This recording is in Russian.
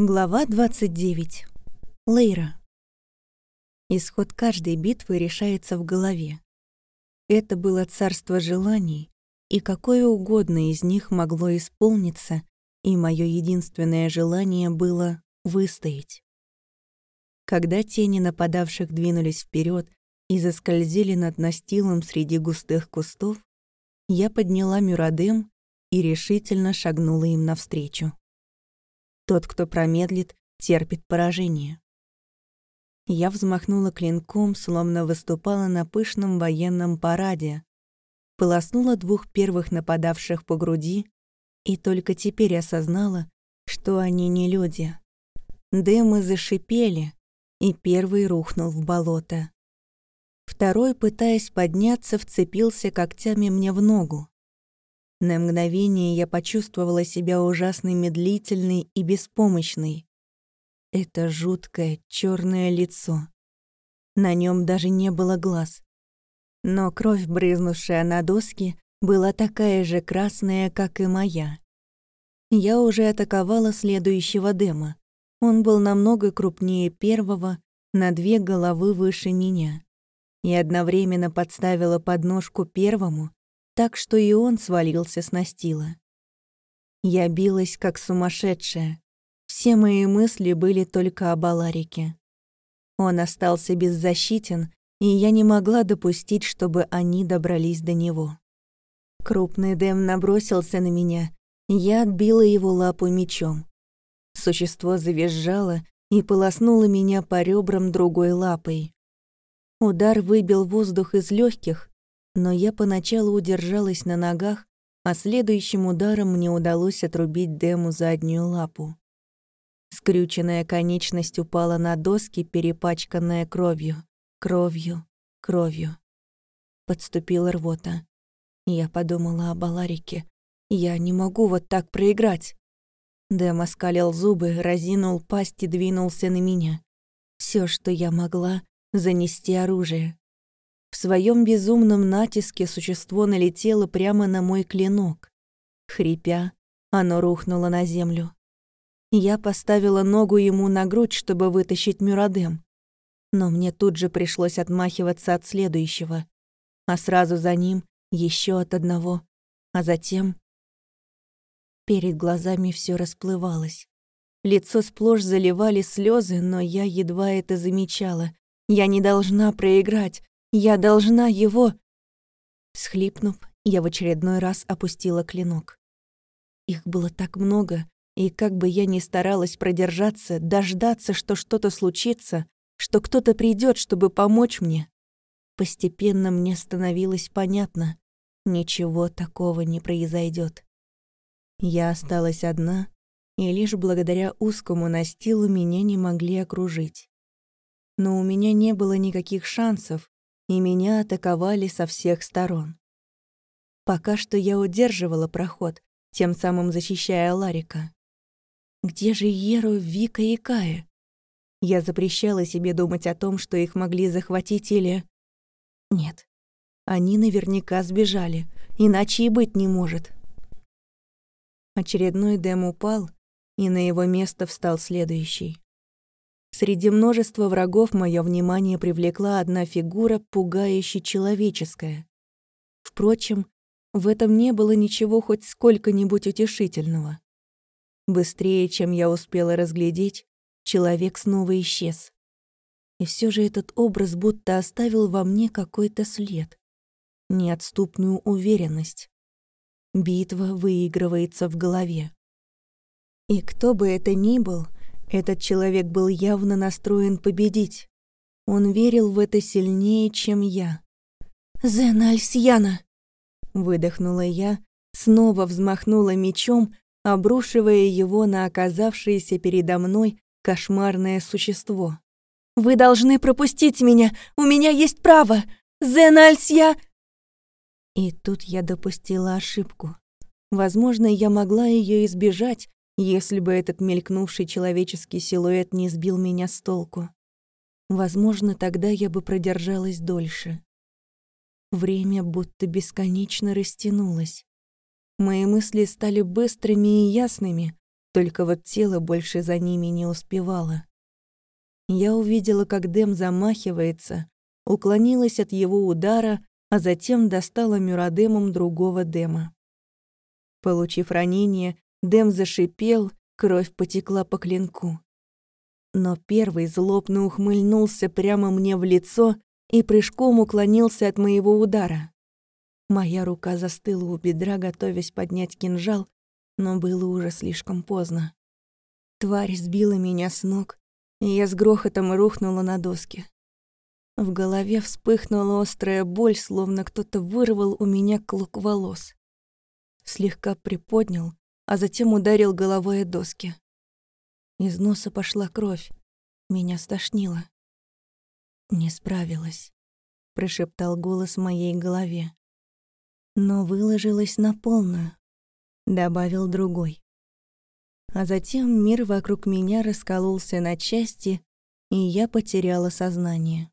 Глава 29. Лейра. Исход каждой битвы решается в голове. Это было царство желаний, и какое угодно из них могло исполниться, и мое единственное желание было выстоять. Когда тени нападавших двинулись вперед и заскользили над настилом среди густых кустов, я подняла Мюрадем и решительно шагнула им навстречу. Тот, кто промедлит, терпит поражение. Я взмахнула клинком, словно выступала на пышном военном параде, полоснула двух первых нападавших по груди и только теперь осознала, что они не люди. Дымы зашипели, и первый рухнул в болото. Второй, пытаясь подняться, вцепился когтями мне в ногу. На мгновение я почувствовала себя ужасно медлительной и беспомощной. Это жуткое черное лицо. На нем даже не было глаз. Но кровь, брызнувшая на доски, была такая же красная, как и моя. Я уже атаковала следующего дема. Он был намного крупнее первого, на две головы выше меня. И одновременно подставила подножку первому, так что и он свалился с настила. Я билась, как сумасшедшая. Все мои мысли были только об Аларике. Он остался беззащитен, и я не могла допустить, чтобы они добрались до него. Крупный Дэм набросился на меня, я отбила его лапу мечом. Существо завизжало и полоснуло меня по ребрам другой лапой. Удар выбил воздух из легких, но я поначалу удержалась на ногах, а следующим ударом мне удалось отрубить Дему заднюю лапу. Скрюченная конечность упала на доски, перепачканная кровью, кровью, кровью. Подступила рвота. Я подумала об Аларике. Я не могу вот так проиграть. Дэм оскалил зубы, разинул пасть и двинулся на меня. Все, что я могла, занести оружие. Своем безумном натиске существо налетело прямо на мой клинок. Хрипя, оно рухнуло на землю. Я поставила ногу ему на грудь, чтобы вытащить Мюрадем. Но мне тут же пришлось отмахиваться от следующего, а сразу за ним еще от одного, а затем... Перед глазами все расплывалось. Лицо сплошь заливали слезы, но я едва это замечала. Я не должна проиграть. Я должна его...» Схлипнув, я в очередной раз опустила клинок. Их было так много, и как бы я ни старалась продержаться, дождаться, что что-то случится, что кто-то придет, чтобы помочь мне, постепенно мне становилось понятно, ничего такого не произойдет. Я осталась одна, и лишь благодаря узкому настилу меня не могли окружить. Но у меня не было никаких шансов, и меня атаковали со всех сторон. Пока что я удерживала проход, тем самым защищая Ларика. Где же Еру, Вика и Кая? Я запрещала себе думать о том, что их могли захватить или... Нет, они наверняка сбежали, иначе и быть не может. Очередной Дэм упал, и на его место встал следующий. Среди множества врагов мое внимание привлекла одна фигура, пугающе человеческая. Впрочем, в этом не было ничего хоть сколько-нибудь утешительного. Быстрее, чем я успела разглядеть, человек снова исчез. И все же этот образ будто оставил во мне какой-то след, неотступную уверенность. Битва выигрывается в голове. И кто бы это ни был — этот человек был явно настроен победить. Он верил в это сильнее, чем я. «Зен Альсьяна!» Выдохнула я, снова взмахнула мечом, обрушивая его на оказавшееся передо мной кошмарное существо. «Вы должны пропустить меня! У меня есть право! Зен Альсья...» И тут я допустила ошибку. Возможно, я могла ее избежать, если бы этот мелькнувший человеческий силуэт не сбил меня с толку. Возможно, тогда я бы продержалась дольше. Время будто бесконечно растянулось. Мои мысли стали быстрыми и ясными, только вот тело больше за ними не успевало. Я увидела, как Дэм замахивается, уклонилась от его удара, а затем достала мюрадемом другого Дэма. Получив ранение, Дэм зашипел, кровь потекла по клинку. Но первый злобно ухмыльнулся прямо мне в лицо и прыжком уклонился от моего удара. Моя рука застыла у бедра, готовясь поднять кинжал, но было уже слишком поздно. Тварь сбила меня с ног, и я с грохотом рухнула на доски. В голове вспыхнула острая боль, словно кто-то вырвал у меня клок волос. Слегка приподнял, а затем ударил головой о доски. Из носа пошла кровь. Меня стошнило. «Не справилась», — прошептал голос в моей голове. «Но выложилась на полную», — добавил другой. А затем мир вокруг меня раскололся на части, и я потеряла сознание.